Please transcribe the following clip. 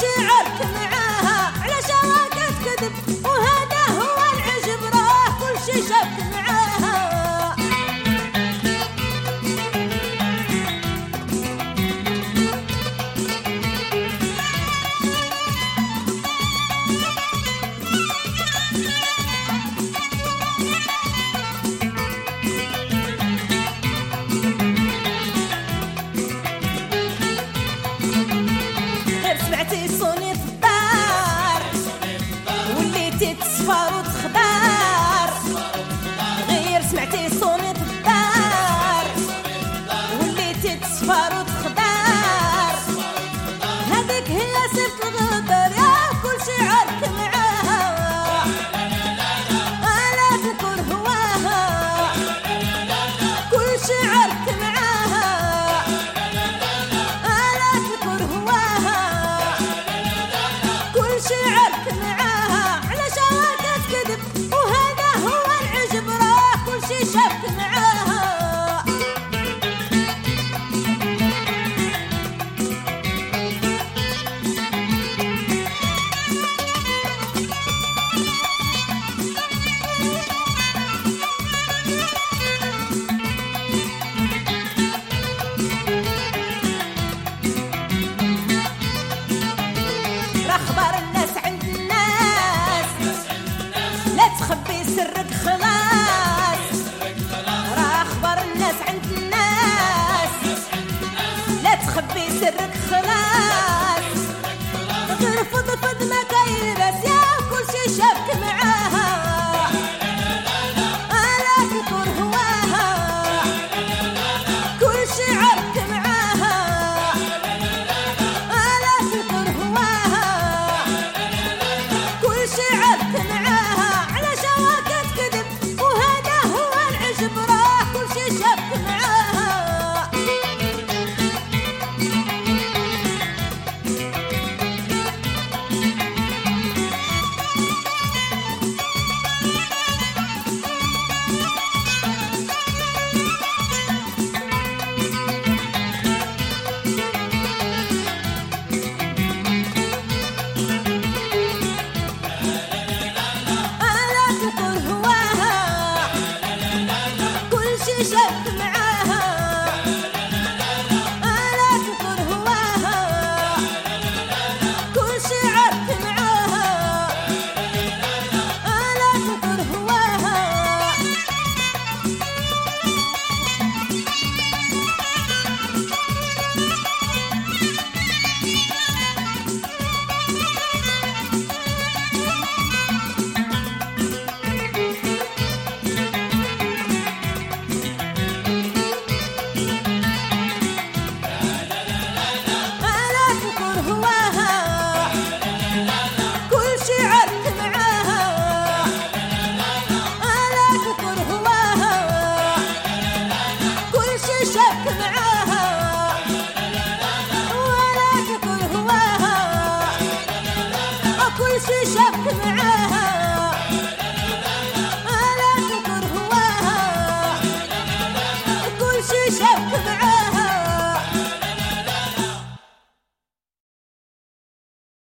سرك بهواها كل شي عرت معاها على هواها. كل شي شك معاها. هواها. كل شي شك معاها.